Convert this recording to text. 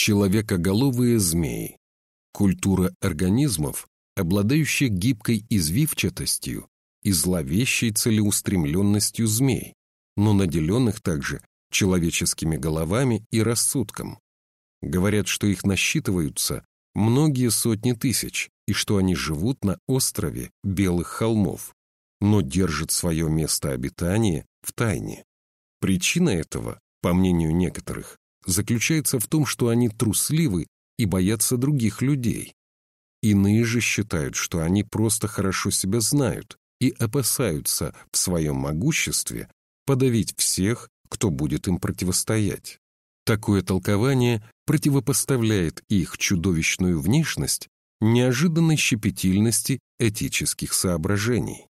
Человекоголовые змеи. Культура организмов, обладающих гибкой извивчатостью и зловещей целеустремленностью змей, но наделенных также человеческими головами и рассудком. Говорят, что их насчитываются многие сотни тысяч и что они живут на острове Белых холмов, но держат свое место обитания в тайне. Причина этого, по мнению некоторых, заключается в том, что они трусливы и боятся других людей. Иные же считают, что они просто хорошо себя знают и опасаются в своем могуществе подавить всех, кто будет им противостоять. Такое толкование противопоставляет их чудовищную внешность неожиданной щепетильности этических соображений.